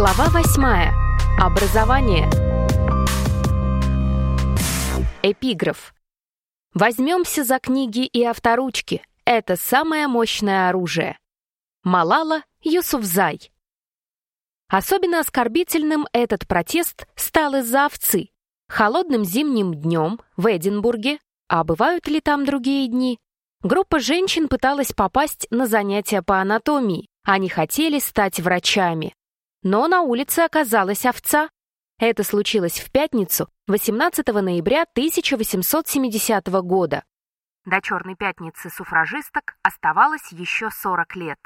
Глава восьмая. Образование. Эпиграф. Возьмемся за книги и авторучки. Это самое мощное оружие. Малала Юсуфзай. Особенно оскорбительным этот протест стал из-за овцы. Холодным зимним днем в Эдинбурге, а бывают ли там другие дни, группа женщин пыталась попасть на занятия по анатомии. Они хотели стать врачами. Но на улице оказалась овца. Это случилось в пятницу, 18 ноября 1870 года. До Черной пятницы суфражисток оставалось еще 40 лет.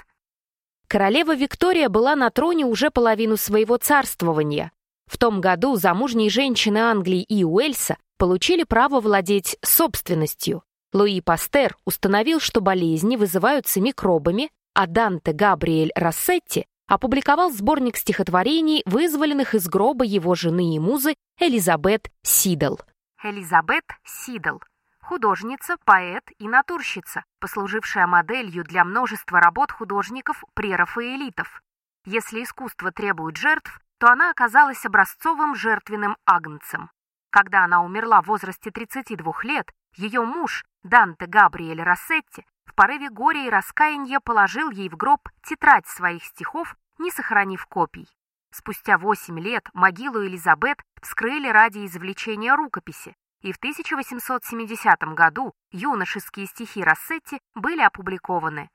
Королева Виктория была на троне уже половину своего царствования. В том году замужние женщины Англии и Уэльса получили право владеть собственностью. Луи Пастер установил, что болезни вызываются микробами, а Данте Габриэль Рассетти опубликовал сборник стихотворений, вызволенных из гроба его жены и музы Элизабет Сидл. Элизабет Сидл художница, поэт и натурщица, послужившая моделью для множества работ художников-прерафаэлитов. Если искусство требует жертв, то она оказалась образцовым жертвенным агнцем. Когда она умерла в возрасте 32 лет, ее муж, Данте Габриэль Рассетти, в порыве горя и раскаяния положил ей в гроб тетрадь своих стихов, не сохранив копий. Спустя восемь лет могилу Элизабет вскрыли ради извлечения рукописи, и в 1870 году юношеские стихи Рассетти были опубликованы.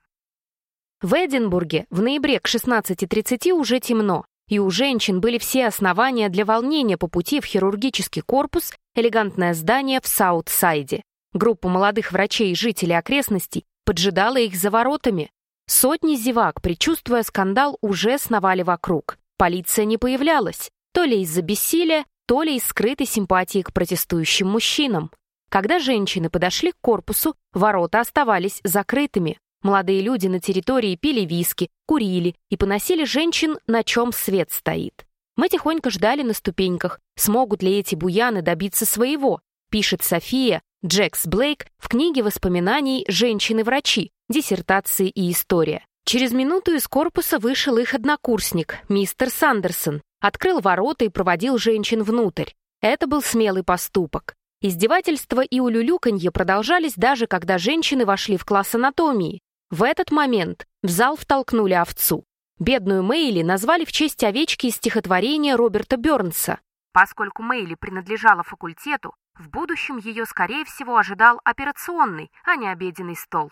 В Эдинбурге в ноябре к 16.30 уже темно, и у женщин были все основания для волнения по пути в хирургический корпус, элегантное здание в Саут-Сайде. Группа молодых врачей и жителей окрестностей поджидала их за воротами. Сотни зевак, предчувствуя скандал, уже сновали вокруг. Полиция не появлялась, то ли из-за бессилия, то ли из скрытой симпатии к протестующим мужчинам. Когда женщины подошли к корпусу, ворота оставались закрытыми. Молодые люди на территории пили виски, курили и поносили женщин, на чем свет стоит. Мы тихонько ждали на ступеньках, смогут ли эти буяны добиться своего, пишет София Джекс Блейк в книге воспоминаний «Женщины-врачи. Диссертации и история». Через минуту из корпуса вышел их однокурсник, мистер Сандерсон, открыл ворота и проводил женщин внутрь. Это был смелый поступок. Издевательства и улюлюканье продолжались даже когда женщины вошли в класс анатомии. В этот момент в зал втолкнули овцу. Бедную Мэйли назвали в честь овечки из стихотворения Роберта Бёрнса. Поскольку Мэйли принадлежала факультету, в будущем ее, скорее всего, ожидал операционный, а не обеденный стол.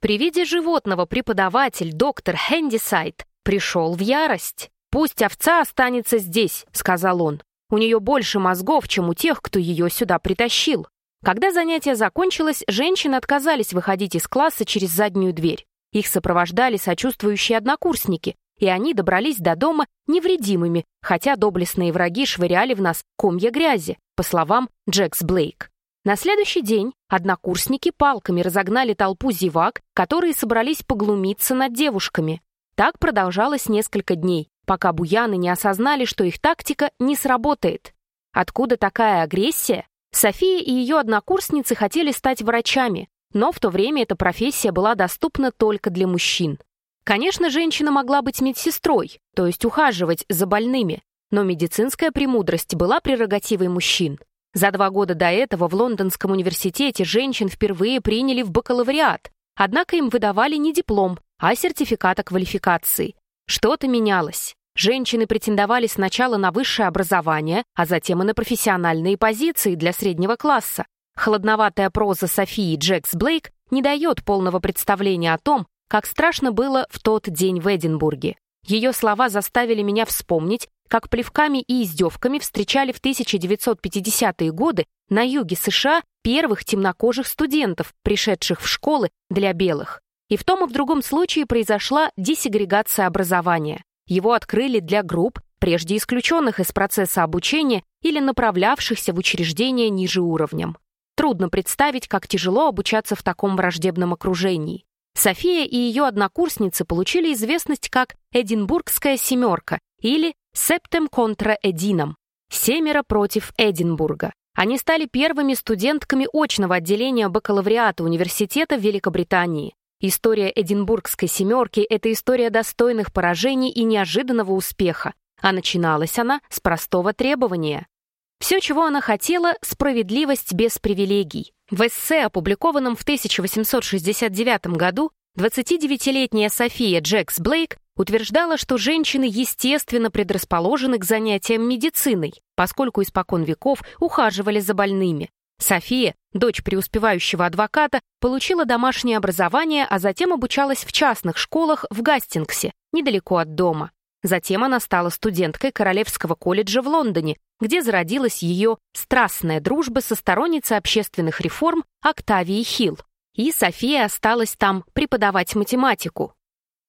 При виде животного преподаватель доктор Хэндисайд пришел в ярость. «Пусть овца останется здесь», — сказал он. «У нее больше мозгов, чем у тех, кто ее сюда притащил». Когда занятие закончилось, женщины отказались выходить из класса через заднюю дверь. Их сопровождали сочувствующие однокурсники, и они добрались до дома невредимыми, хотя доблестные враги швыряли в нас комья грязи, по словам Джекс Блейк. На следующий день однокурсники палками разогнали толпу зевак, которые собрались поглумиться над девушками. Так продолжалось несколько дней, пока буяны не осознали, что их тактика не сработает. Откуда такая агрессия? София и ее однокурсницы хотели стать врачами, но в то время эта профессия была доступна только для мужчин. Конечно, женщина могла быть медсестрой, то есть ухаживать за больными, но медицинская премудрость была прерогативой мужчин. За два года до этого в Лондонском университете женщин впервые приняли в бакалавриат, однако им выдавали не диплом, а сертификат о квалификации. Что-то менялось. Женщины претендовали сначала на высшее образование, а затем и на профессиональные позиции для среднего класса. Холодноватая проза Софии Джекс Блейк не дает полного представления о том, как страшно было в тот день в Эдинбурге. Ее слова заставили меня вспомнить, как плевками и издевками встречали в 1950-е годы на юге США первых темнокожих студентов, пришедших в школы для белых. И в том и в другом случае произошла десегрегация образования. Его открыли для групп, прежде исключенных из процесса обучения или направлявшихся в учреждения ниже уровнем. Трудно представить, как тяжело обучаться в таком враждебном окружении. София и ее однокурсницы получили известность как «Эдинбургская семерка» или «Септем контра Эдином» — «Семеро против Эдинбурга». Они стали первыми студентками очного отделения бакалавриата университета Великобритании. История Эдинбургской семерки — это история достойных поражений и неожиданного успеха. а начиналась она с простого требования. Все, чего она хотела — справедливость без привилегий. В эссе, опубликованном в 1869 году, 29-летняя София Джекс Блейк утверждала, что женщины естественно предрасположены к занятиям медициной, поскольку испокон веков ухаживали за больными. София, дочь преуспевающего адвоката, получила домашнее образование, а затем обучалась в частных школах в Гастингсе, недалеко от дома. Затем она стала студенткой Королевского колледжа в Лондоне, где зародилась ее страстная дружба со сторонницей общественных реформ Октавией Хилл. И София осталась там преподавать математику.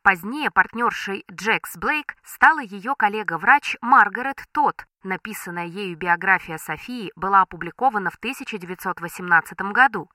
Позднее партнершей Джекс Блейк стала ее коллега-врач Маргарет Тот. Написанная ею биография Софии была опубликована в 1918 году.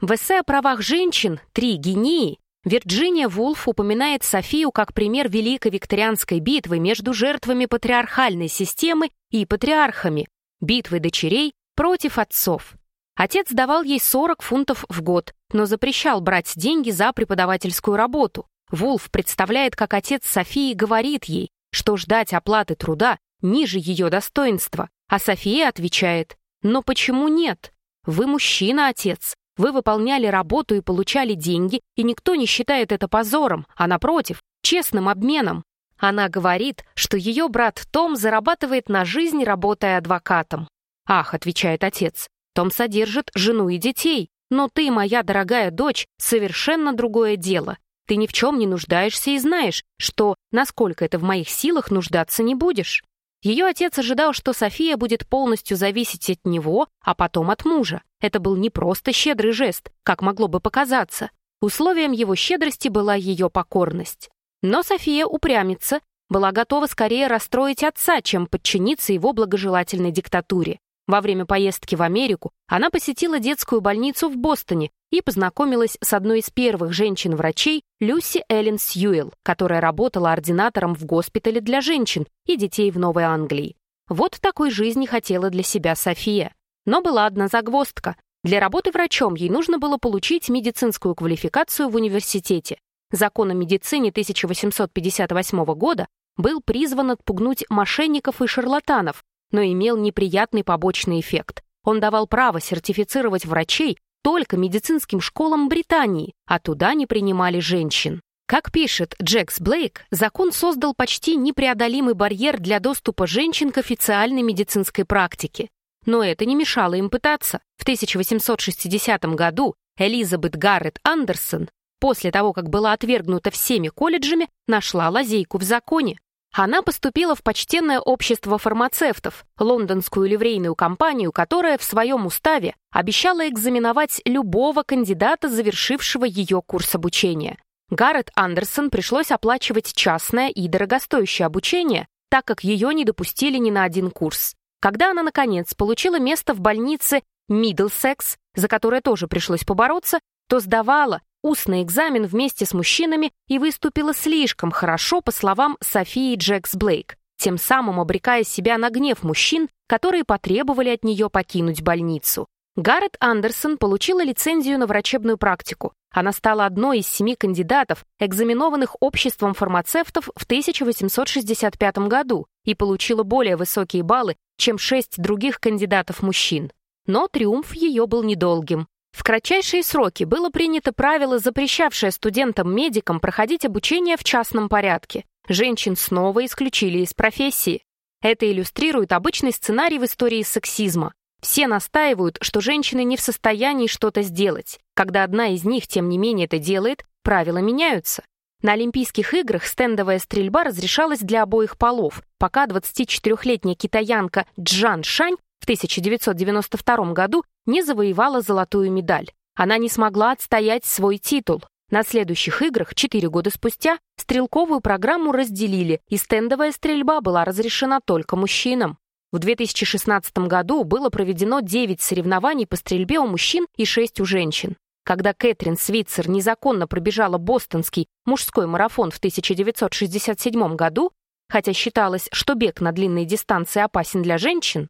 В эссе о правах женщин «Три гении» Вирджиния Вулф упоминает Софию как пример Великой Викторианской битвы между жертвами патриархальной системы и патриархами, битвы дочерей против отцов. Отец давал ей 40 фунтов в год, но запрещал брать деньги за преподавательскую работу. Вулф представляет, как отец Софии говорит ей, что ждать оплаты труда ниже ее достоинства, а София отвечает, «Но почему нет? Вы мужчина, отец. Вы выполняли работу и получали деньги, и никто не считает это позором, а напротив, честным обменом». Она говорит, что ее брат Том зарабатывает на жизнь, работая адвокатом. «Ах», — отвечает отец, — «Том содержит жену и детей, но ты, моя дорогая дочь, совершенно другое дело. Ты ни в чем не нуждаешься и знаешь, что, насколько это в моих силах, нуждаться не будешь. Ее отец ожидал, что София будет полностью зависеть от него, а потом от мужа. Это был не просто щедрый жест, как могло бы показаться. Условием его щедрости была ее покорность. Но София упрямится, была готова скорее расстроить отца, чем подчиниться его благожелательной диктатуре. Во время поездки в Америку она посетила детскую больницу в Бостоне и познакомилась с одной из первых женщин-врачей Люси Эллен Сьюэлл, которая работала ординатором в госпитале для женщин и детей в Новой Англии. Вот такой жизни хотела для себя София. Но была одна загвоздка. Для работы врачом ей нужно было получить медицинскую квалификацию в университете. Закон о медицине 1858 года был призван отпугнуть мошенников и шарлатанов, но имел неприятный побочный эффект. Он давал право сертифицировать врачей только медицинским школам Британии, а туда не принимали женщин. Как пишет Джекс Блейк, закон создал почти непреодолимый барьер для доступа женщин к официальной медицинской практике. Но это не мешало им пытаться. В 1860 году Элизабет Гаррет Андерсон, после того, как была отвергнута всеми колледжами, нашла лазейку в законе. Она поступила в почтенное общество фармацевтов, лондонскую ливрейную компанию, которая в своем уставе обещала экзаменовать любого кандидата, завершившего ее курс обучения. Гаррет Андерсон пришлось оплачивать частное и дорогостоящее обучение, так как ее не допустили ни на один курс. Когда она, наконец, получила место в больнице Миддлсекс, за которое тоже пришлось побороться, то сдавала устный экзамен вместе с мужчинами и выступила слишком хорошо, по словам Софии Джекс Блейк, тем самым обрекая себя на гнев мужчин, которые потребовали от нее покинуть больницу. Гаррет Андерсон получила лицензию на врачебную практику. Она стала одной из семи кандидатов, экзаменованных обществом фармацевтов в 1865 году и получила более высокие баллы, чем шесть других кандидатов-мужчин. Но триумф ее был недолгим. В кратчайшие сроки было принято правило, запрещавшее студентам-медикам проходить обучение в частном порядке. Женщин снова исключили из профессии. Это иллюстрирует обычный сценарий в истории сексизма. Все настаивают, что женщины не в состоянии что-то сделать. Когда одна из них, тем не менее, это делает, правила меняются. На Олимпийских играх стендовая стрельба разрешалась для обоих полов, пока 24-летняя китаянка Джан Шань 1992 году не завоевала золотую медаль. Она не смогла отстоять свой титул. На следующих играх, четыре года спустя, стрелковую программу разделили, и стендовая стрельба была разрешена только мужчинам. В 2016 году было проведено 9 соревнований по стрельбе у мужчин и 6 у женщин. Когда Кэтрин Свитцер незаконно пробежала бостонский мужской марафон в 1967 году, хотя считалось, что бег на длинные дистанции опасен для женщин,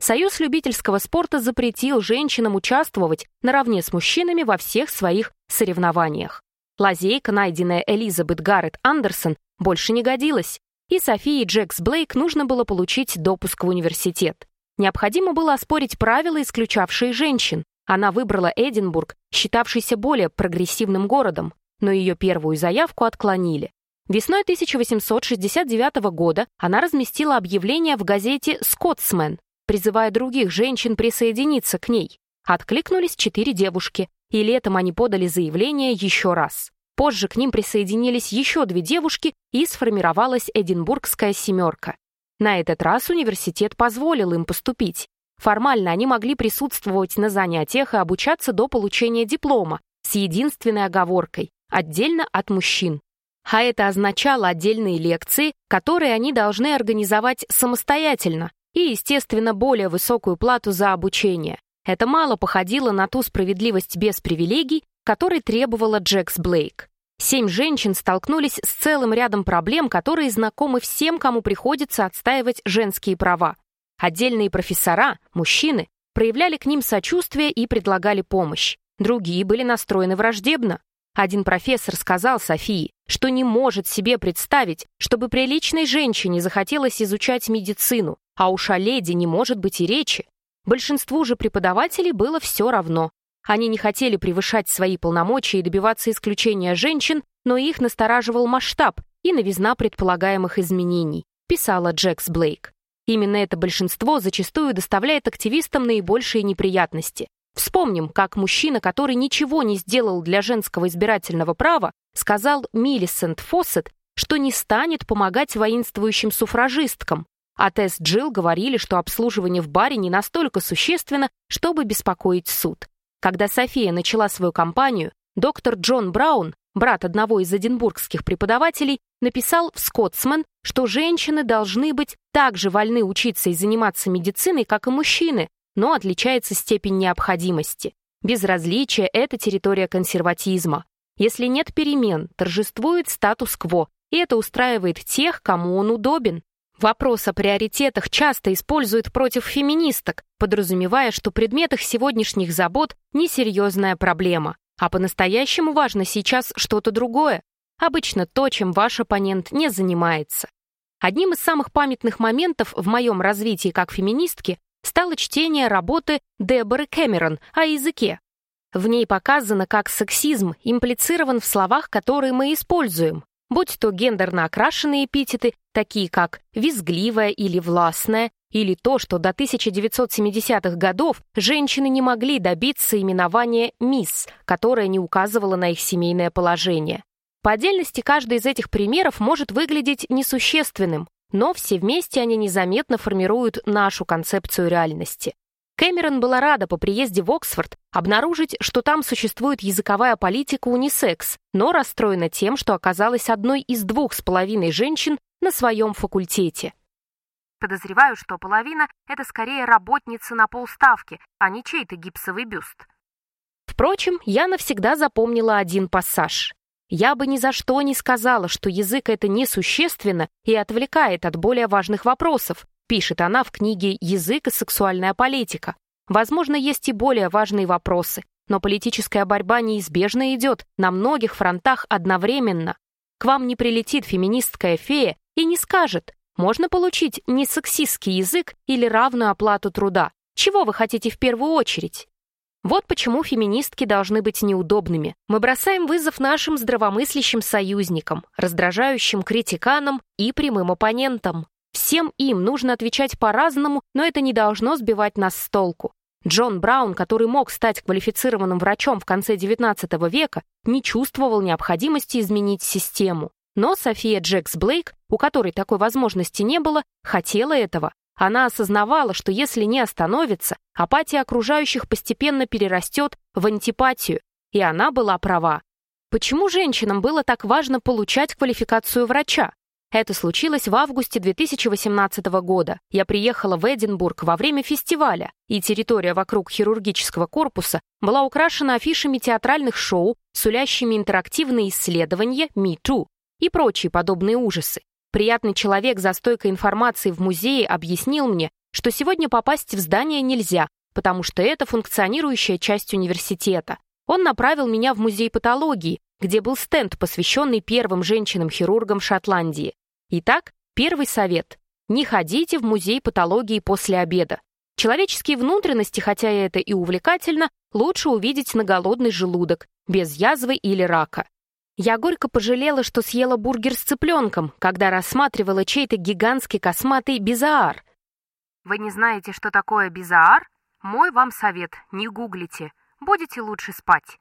Союз любительского спорта запретил женщинам участвовать наравне с мужчинами во всех своих соревнованиях. Лазейка, найденная Элизабет Гаррет Андерсон, больше не годилась. и Софии Джекс Блейк нужно было получить допуск в университет. Необходимо было оспорить правила, исключавшие женщин. Она выбрала Эдинбург, считавшийся более прогрессивным городом, но ее первую заявку отклонили. Весной 1869 года она разместила объявление в газете «Скотсмен», призывая других женщин присоединиться к ней. Откликнулись четыре девушки, и летом они подали заявление еще раз. Позже к ним присоединились еще две девушки, и сформировалась Эдинбургская семерка. На этот раз университет позволил им поступить. Формально они могли присутствовать на занятиях и обучаться до получения диплома, с единственной оговоркой – отдельно от мужчин. А это означало отдельные лекции, которые они должны организовать самостоятельно и, естественно, более высокую плату за обучение. Это мало походило на ту справедливость без привилегий, которой требовала Джекс Блейк. Семь женщин столкнулись с целым рядом проблем, которые знакомы всем, кому приходится отстаивать женские права. Отдельные профессора, мужчины, проявляли к ним сочувствие и предлагали помощь. Другие были настроены враждебно. Один профессор сказал Софии, что не может себе представить, чтобы приличной женщине захотелось изучать медицину, а уж о леди не может быть и речи. Большинству же преподавателей было все равно. Они не хотели превышать свои полномочия и добиваться исключения женщин, но их настораживал масштаб и новизна предполагаемых изменений, писала Джекс Блейк. Именно это большинство зачастую доставляет активистам наибольшие неприятности. Вспомним, как мужчина, который ничего не сделал для женского избирательного права, сказал Миллисент Фоссет, что не станет помогать воинствующим суфражисткам, а Тесс Джилл говорили, что обслуживание в баре не настолько существенно, чтобы беспокоить суд. Когда София начала свою кампанию, доктор Джон Браун, брат одного из эдинбургских преподавателей, написал в «Скотсмен», что женщины должны быть так же вольны учиться и заниматься медициной, как и мужчины, но отличается степень необходимости. Безразличие — это территория консерватизма. Если нет перемен, торжествует статус-кво, и это устраивает тех, кому он удобен. Вопрос о приоритетах часто используют против феминисток, подразумевая, что предмет их сегодняшних забот — несерьезная проблема, а по-настоящему важно сейчас что-то другое, обычно то, чем ваш оппонент не занимается. Одним из самых памятных моментов в моем развитии как феминистки стало чтение работы Деборы Кэмерон о языке. В ней показано, как сексизм имплицирован в словах, которые мы используем, будь то гендерно окрашенные эпитеты, такие как «визгливая» или «властная», или то, что до 1970-х годов женщины не могли добиться именования «мисс», которое не указывало на их семейное положение. По отдельности каждый из этих примеров может выглядеть несущественным, но все вместе они незаметно формируют нашу концепцию реальности. Кэмерон была рада по приезде в Оксфорд обнаружить, что там существует языковая политика унисекс, но расстроена тем, что оказалась одной из двух с половиной женщин на своем факультете. Подозреваю, что половина — это скорее работница на полставки, а не чей-то гипсовый бюст. Впрочем, я навсегда запомнила один пассаж. Я бы ни за что не сказала, что язык это несущественно и отвлекает от более важных вопросов, пишет она в книге «Язык и сексуальная политика». Возможно, есть и более важные вопросы, но политическая борьба неизбежно идет на многих фронтах одновременно. К вам не прилетит феминистская фея и не скажет, можно получить не сексистский язык или равную оплату труда. Чего вы хотите в первую очередь? Вот почему феминистки должны быть неудобными. Мы бросаем вызов нашим здравомыслящим союзникам, раздражающим критиканам и прямым оппонентам. Всем им нужно отвечать по-разному, но это не должно сбивать нас с толку. Джон Браун, который мог стать квалифицированным врачом в конце XIX века, не чувствовал необходимости изменить систему. Но София Джекс Блейк, у которой такой возможности не было, хотела этого. Она осознавала, что если не остановится, апатия окружающих постепенно перерастет в антипатию, и она была права. Почему женщинам было так важно получать квалификацию врача? Это случилось в августе 2018 года. Я приехала в Эдинбург во время фестиваля, и территория вокруг хирургического корпуса была украшена афишами театральных шоу, сулящими интерактивные исследования «Me Too» и прочие подобные ужасы. Приятный человек за стойкой информации в музее объяснил мне, что сегодня попасть в здание нельзя, потому что это функционирующая часть университета. Он направил меня в музей патологии, где был стенд, посвященный первым женщинам-хирургам Шотландии. Итак, Первый совет. Не ходите в музей патологии после обеда. Человеческие внутренности, хотя это и увлекательно, лучше увидеть на голодный желудок, без язвы или рака. Я горько пожалела, что съела бургер с цыпленком, когда рассматривала чей-то гигантский косматый бизаар. Вы не знаете, что такое бизаар? Мой вам совет, не гуглите. Будете лучше спать.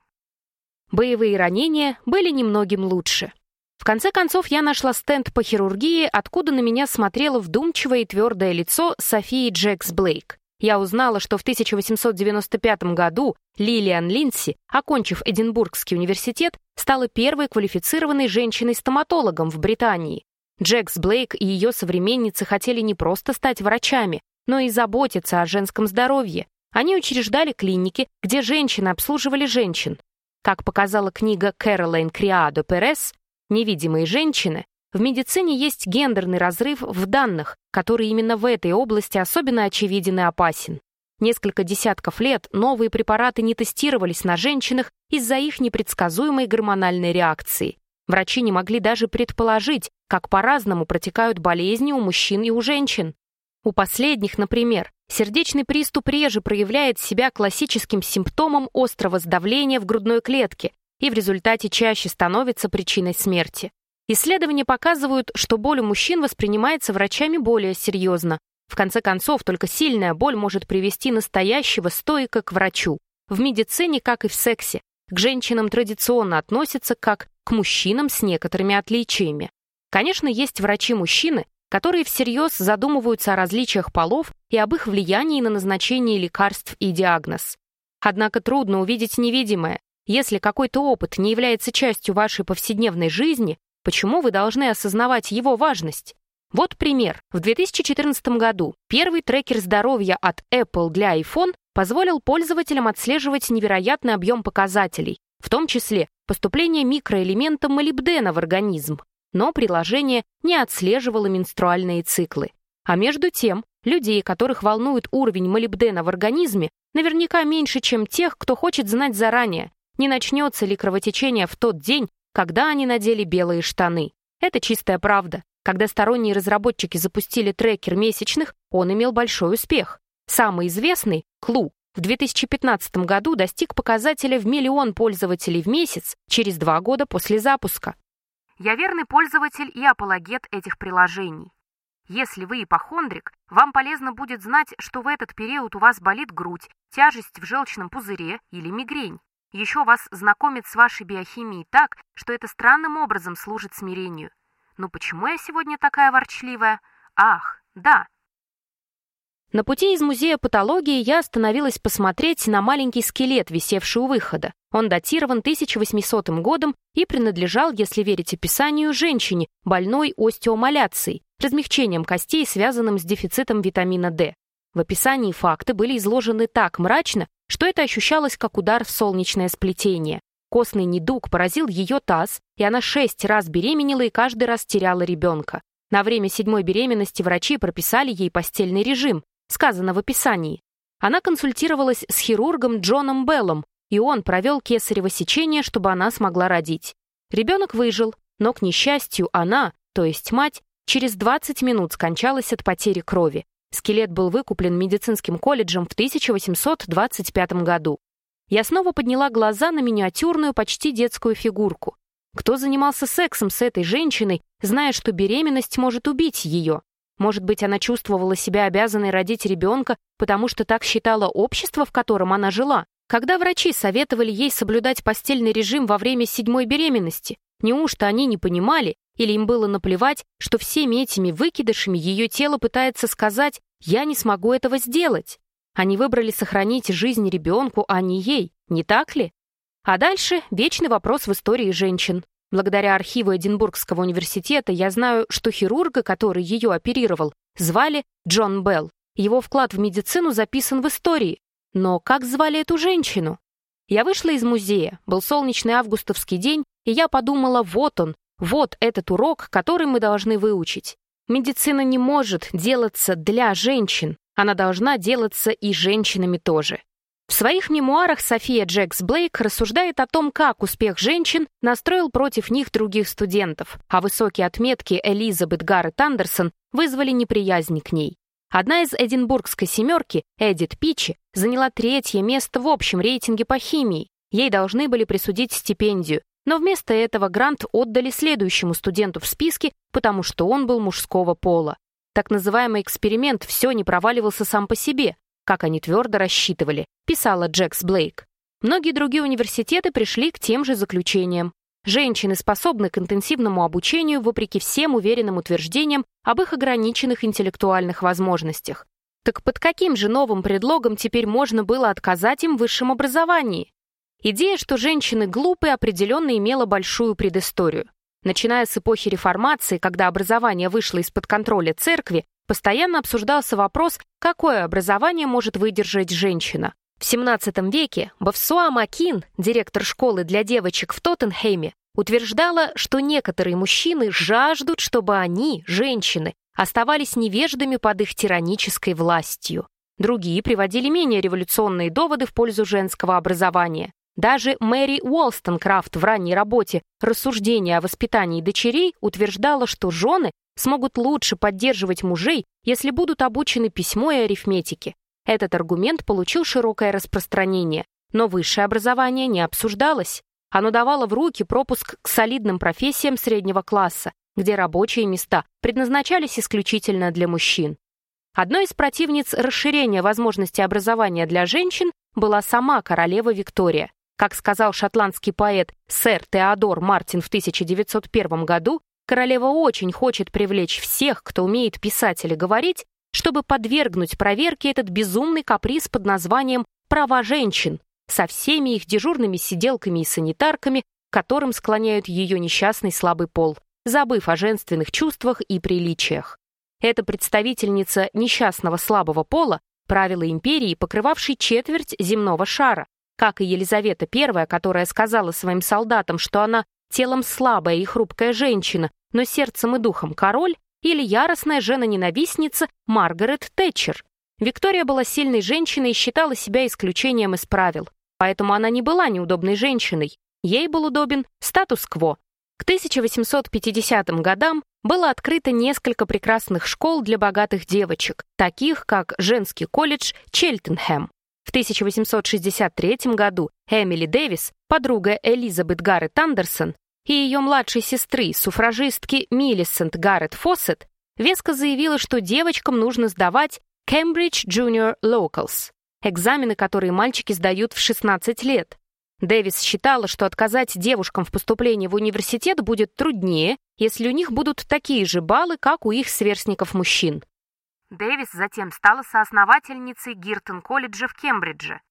Боевые ранения были немногим лучше. В конце концов, я нашла стенд по хирургии, откуда на меня смотрело вдумчивое и твердое лицо Софии Джекс Блейк. Я узнала, что в 1895 году Лилиан Линси, окончив Эдинбургский университет, стала первой квалифицированной женщиной-стоматологом в Британии. Джекс Блейк и ее современницы хотели не просто стать врачами, но и заботиться о женском здоровье. Они учреждали клиники, где женщины обслуживали женщин. Как показала книга Кэролайн Криадо Перес, невидимые женщины, в медицине есть гендерный разрыв в данных, который именно в этой области особенно очевиден и опасен. Несколько десятков лет новые препараты не тестировались на женщинах из-за их непредсказуемой гормональной реакции. Врачи не могли даже предположить, как по-разному протекают болезни у мужчин и у женщин. У последних, например, сердечный приступ реже проявляет себя классическим симптомом острого сдавления в грудной клетке, и в результате чаще становится причиной смерти. Исследования показывают, что боль у мужчин воспринимается врачами более серьезно. В конце концов, только сильная боль может привести настоящего стоика к врачу. В медицине, как и в сексе, к женщинам традиционно относятся как к мужчинам с некоторыми отличиями. Конечно, есть врачи-мужчины, которые всерьез задумываются о различиях полов и об их влиянии на назначение лекарств и диагноз. Однако трудно увидеть невидимое, если какой-то опыт не является частью вашей повседневной жизни, почему вы должны осознавать его важность? Вот пример. В 2014 году первый трекер здоровья от Apple для iPhone позволил пользователям отслеживать невероятный объем показателей, в том числе поступление микроэлемента молибдена в организм. Но приложение не отслеживало менструальные циклы. А между тем, людей, которых волнует уровень молибдена в организме, наверняка меньше, чем тех, кто хочет знать заранее, не начнется ли кровотечение в тот день, когда они надели белые штаны. Это чистая правда. Когда сторонние разработчики запустили трекер месячных, он имел большой успех. Самый известный, Клу, в 2015 году достиг показателя в миллион пользователей в месяц через два года после запуска. Я верный пользователь и апологет этих приложений. Если вы ипохондрик, вам полезно будет знать, что в этот период у вас болит грудь, тяжесть в желчном пузыре или мигрень. Еще вас знакомит с вашей биохимией так, что это странным образом служит смирению. Ну почему я сегодня такая ворчливая? Ах, да. На пути из музея патологии я остановилась посмотреть на маленький скелет, висевший у выхода. Он датирован 1800 годом и принадлежал, если верить описанию, женщине, больной остеомаляцией, размягчением костей, связанным с дефицитом витамина D. В описании факты были изложены так мрачно, что это ощущалось как удар в солнечное сплетение. Костный недуг поразил ее таз, и она шесть раз беременела и каждый раз теряла ребенка. На время седьмой беременности врачи прописали ей постельный режим, сказано в описании. Она консультировалась с хирургом Джоном Беллом, и он провел кесарево сечение, чтобы она смогла родить. Ребенок выжил, но, к несчастью, она, то есть мать, через 20 минут скончалась от потери крови. Скелет был выкуплен медицинским колледжем в 1825 году. Я снова подняла глаза на миниатюрную, почти детскую фигурку. Кто занимался сексом с этой женщиной, зная, что беременность может убить ее? Может быть, она чувствовала себя обязанной родить ребенка, потому что так считало общество, в котором она жила? Когда врачи советовали ей соблюдать постельный режим во время седьмой беременности, неужто они не понимали, или им было наплевать, что всеми этими выкидышами ее тело пытается сказать «я не смогу этого сделать». Они выбрали сохранить жизнь ребенку, а не ей, не так ли? А дальше вечный вопрос в истории женщин. Благодаря архиву Эдинбургского университета я знаю, что хирурга, который ее оперировал, звали Джон Белл. Его вклад в медицину записан в истории. Но как звали эту женщину? Я вышла из музея, был солнечный августовский день, и я подумала, вот он, вот этот урок, который мы должны выучить. Медицина не может делаться для женщин, она должна делаться и женщинами тоже. В своих мемуарах София Джекс Блейк рассуждает о том, как успех женщин настроил против них других студентов, а высокие отметки Элизабет Гаррет Андерсон вызвали неприязнь к ней. Одна из эдинбургской семерки, Эдит Пичи, заняла третье место в общем рейтинге по химии. Ей должны были присудить стипендию, но вместо этого грант отдали следующему студенту в списке, потому что он был мужского пола. Так называемый эксперимент все не проваливался сам по себе, как они твердо рассчитывали, писала Джекс Блейк. Многие другие университеты пришли к тем же заключениям. Женщины способны к интенсивному обучению вопреки всем уверенным утверждениям об их ограниченных интеллектуальных возможностях. Так под каким же новым предлогом теперь можно было отказать им в высшем образовании? Идея, что женщины глупые, определенно имела большую предысторию. Начиная с эпохи реформации, когда образование вышло из-под контроля церкви, постоянно обсуждался вопрос, какое образование может выдержать женщина. В XVII веке Бавсуа Макин, директор школы для девочек в Тоттенхейме, утверждала, что некоторые мужчины жаждут, чтобы они, женщины, оставались невеждами под их тиранической властью. Другие приводили менее революционные доводы в пользу женского образования. Даже Мэри Уолстонкрафт в ранней работе «Рассуждения о воспитании дочерей» утверждала, что жены смогут лучше поддерживать мужей, если будут обучены письмо и арифметике. Этот аргумент получил широкое распространение, но высшее образование не обсуждалось. Оно давало в руки пропуск к солидным профессиям среднего класса, где рабочие места предназначались исключительно для мужчин. Одной из противниц расширения возможностей образования для женщин была сама королева Виктория. Как сказал шотландский поэт сэр Теодор Мартин в 1901 году, королева очень хочет привлечь всех, кто умеет писать или говорить, чтобы подвергнуть проверке этот безумный каприз под названием «права женщин» со всеми их дежурными сиделками и санитарками, которым склоняют ее несчастный слабый пол, забыв о женственных чувствах и приличиях. Эта представительница несчастного слабого пола правила империи, покрывавшей четверть земного шара, как и Елизавета I, которая сказала своим солдатам, что она телом слабая и хрупкая женщина, но сердцем и духом король, или яростная жена-ненавистница Маргарет Тэтчер. Виктория была сильной женщиной и считала себя исключением из правил, поэтому она не была неудобной женщиной. Ей был удобен статус-кво. К 1850 годам было открыто несколько прекрасных школ для богатых девочек, таких как женский колледж Челтенхэм. В 1863 году Эмили Дэвис, подруга Элизабет Гаррет Андерсон, и ее младшей сестры, суфражистки Миллисент Гаррет Фоссет, веско заявила, что девочкам нужно сдавать Cambridge Junior Locals, экзамены, которые мальчики сдают в 16 лет. Дэвис считала, что отказать девушкам в поступлении в университет будет труднее, если у них будут такие же баллы, как у их сверстников-мужчин. Дэвис затем стала соосновательницей Гиртон-колледжа в Кембридже.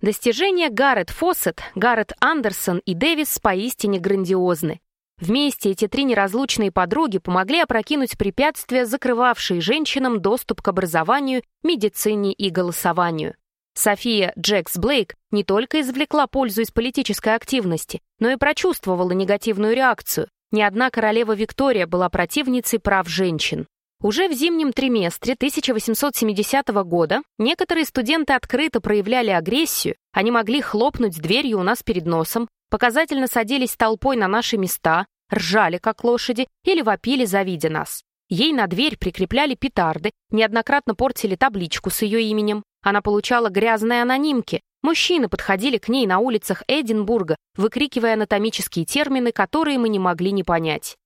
Достижения Гаррет Фоссет, Гаррет Андерсон и Дэвис поистине грандиозны. Вместе эти три неразлучные подруги помогли опрокинуть препятствия, закрывавшие женщинам доступ к образованию, медицине и голосованию. София Джекс Блейк не только извлекла пользу из политической активности, но и прочувствовала негативную реакцию. Ни одна королева Виктория была противницей прав женщин. Уже в зимнем триместре 1870 года некоторые студенты открыто проявляли агрессию, они могли хлопнуть дверью у нас перед носом, показательно садились толпой на наши места, ржали как лошади или вопили, завидя нас. Ей на дверь прикрепляли петарды, неоднократно портили табличку с ее именем. Она получала грязные анонимки. Мужчины подходили к ней на улицах Эдинбурга, выкрикивая анатомические термины, которые мы не могли не понять.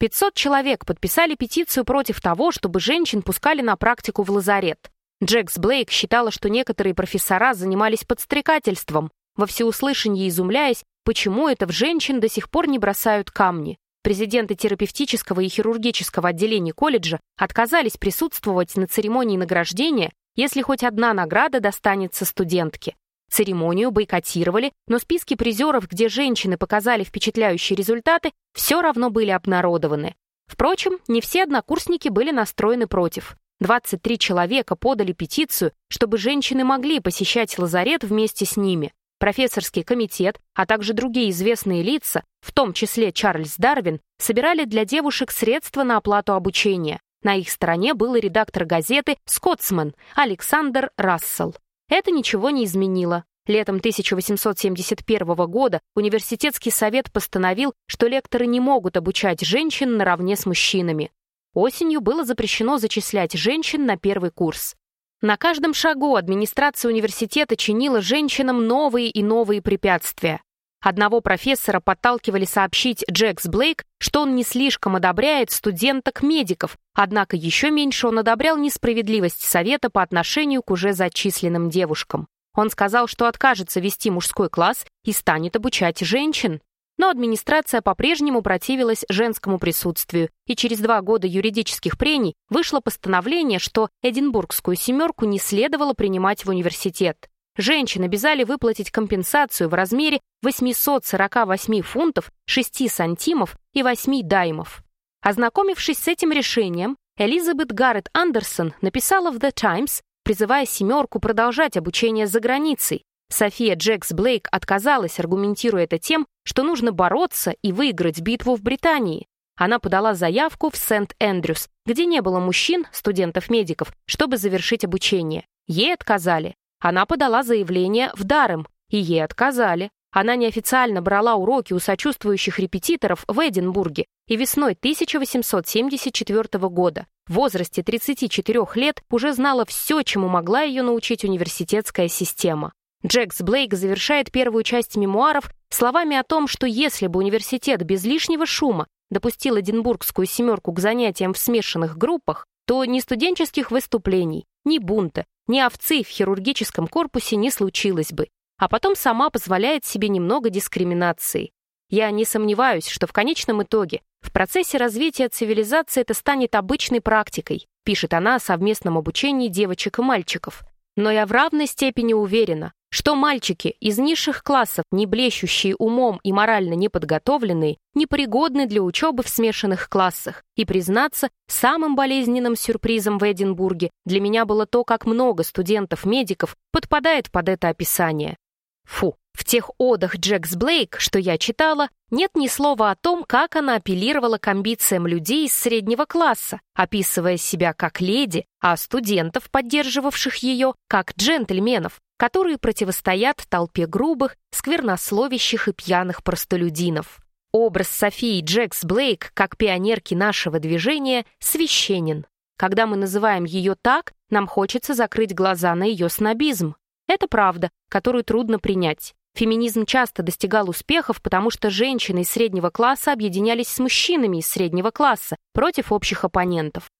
500 человек подписали петицию против того, чтобы женщин пускали на практику в лазарет. Джекс Блейк считала, что некоторые профессора занимались подстрекательством, во всеуслышание изумляясь, почему это в женщин до сих пор не бросают камни. Президенты терапевтического и хирургического отделений колледжа отказались присутствовать на церемонии награждения, если хоть одна награда достанется студентке. Церемонию бойкотировали, но списки призеров, где женщины показали впечатляющие результаты, все равно были обнародованы. Впрочем, не все однокурсники были настроены против. 23 человека подали петицию, чтобы женщины могли посещать лазарет вместе с ними. Профессорский комитет, а также другие известные лица, в том числе Чарльз Дарвин, собирали для девушек средства на оплату обучения. На их стороне был редактор газеты «Скотсман» Александр Рассел. Это ничего не изменило. Летом 1871 года университетский совет постановил, что лекторы не могут обучать женщин наравне с мужчинами. Осенью было запрещено зачислять женщин на первый курс. На каждом шагу администрация университета чинила женщинам новые и новые препятствия. Одного профессора подталкивали сообщить Джекс Блейк, что он не слишком одобряет студенток-медиков, однако еще меньше он одобрял несправедливость совета по отношению к уже зачисленным девушкам. Он сказал, что откажется вести мужской класс и станет обучать женщин. Но администрация по-прежнему противилась женскому присутствию, и через два года юридических прений вышло постановление, что Эдинбургскую семерку не следовало принимать в университет. Женщин обязали выплатить компенсацию в размере 848 фунтов, 6 сантимов и 8 даймов. Ознакомившись с этим решением, Элизабет Гаррет Андерсон написала в The Times, призывая «семерку» продолжать обучение за границей. София Джекс Блейк отказалась, аргументируя это тем, что нужно бороться и выиграть битву в Британии. Она подала заявку в Сент-Эндрюс, где не было мужчин, студентов-медиков, чтобы завершить обучение. Ей отказали. Она подала заявление в Дарем, и ей отказали. Она неофициально брала уроки у сочувствующих репетиторов в Эдинбурге и весной 1874 года в возрасте 34 лет уже знала все, чему могла ее научить университетская система. Джекс Блейк завершает первую часть мемуаров словами о том, что если бы университет без лишнего шума допустил Эдинбургскую семерку к занятиям в смешанных группах, то ни студенческих выступлений, ни бунта, ни овцы в хирургическом корпусе не случилось бы, а потом сама позволяет себе немного дискриминации. Я не сомневаюсь, что в конечном итоге в процессе развития цивилизации это станет обычной практикой, пишет она о совместном обучении девочек и мальчиков. Но я в равной степени уверена, что мальчики из низших классов, не блещущие умом и морально неподготовленные, непригодны для учебы в смешанных классах. И, признаться, самым болезненным сюрпризом в Эдинбурге для меня было то, как много студентов-медиков подпадает под это описание. Фу, в тех одах Джекс Блейк, что я читала, нет ни слова о том, как она апеллировала к амбициям людей из среднего класса, описывая себя как леди, а студентов, поддерживавших ее, как джентльменов, которые противостоят толпе грубых, сквернословящих и пьяных простолюдинов. Образ Софии Джекс Блейк, как пионерки нашего движения, священен. Когда мы называем ее так, нам хочется закрыть глаза на ее снобизм. Это правда, которую трудно принять. Феминизм часто достигал успехов, потому что женщины из среднего класса объединялись с мужчинами из среднего класса против общих оппонентов.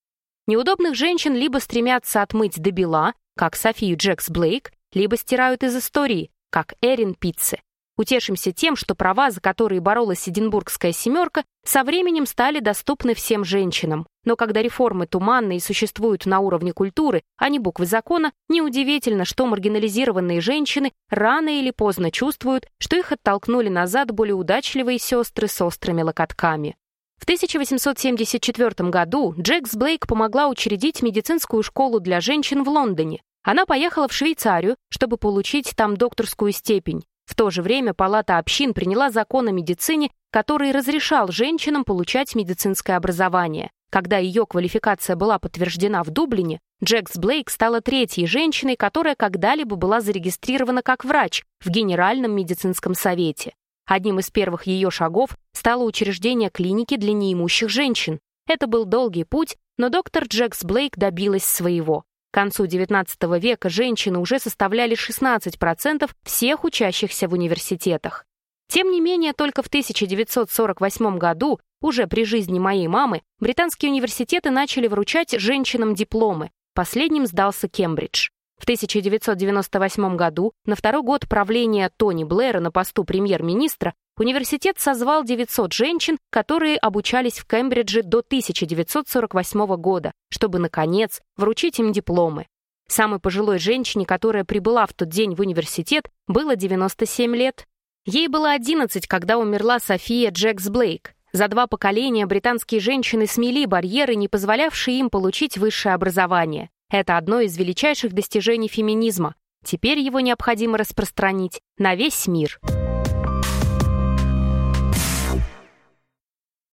Неудобных женщин либо стремятся отмыть до бела, как Софию Джекс Блейк, либо стирают из истории, как Эрин Питце. Утешимся тем, что права, за которые боролась Эдинбургская семерка, со временем стали доступны всем женщинам. Но когда реформы туманны и существуют на уровне культуры, а не буквы закона, неудивительно, что маргинализированные женщины рано или поздно чувствуют, что их оттолкнули назад более удачливые сестры с острыми локотками. В 1874 году Джекс Блейк помогла учредить медицинскую школу для женщин в Лондоне. Она поехала в Швейцарию, чтобы получить там докторскую степень. В то же время Палата общин приняла закон о медицине, который разрешал женщинам получать медицинское образование. Когда ее квалификация была подтверждена в Дублине, Джекс Блейк стала третьей женщиной, которая когда-либо была зарегистрирована как врач в Генеральном медицинском совете. Одним из первых ее шагов стало учреждение клиники для неимущих женщин. Это был долгий путь, но доктор Джекс Блейк добилась своего. К концу XIX века женщины уже составляли 16% всех учащихся в университетах. Тем не менее, только в 1948 году, уже при жизни моей мамы, британские университеты начали вручать женщинам дипломы. Последним сдался Кембридж. В 1998 году, на второй год правления Тони Блэра на посту премьер-министра, университет созвал 900 женщин, которые обучались в Кембридже до 1948 года, чтобы, наконец, вручить им дипломы. Самой пожилой женщине, которая прибыла в тот день в университет, было 97 лет. Ей было 11, когда умерла София Джекс Блейк. За два поколения британские женщины смели барьеры, не позволявшие им получить высшее образование. Это одно из величайших достижений феминизма. Теперь его необходимо распространить на весь мир.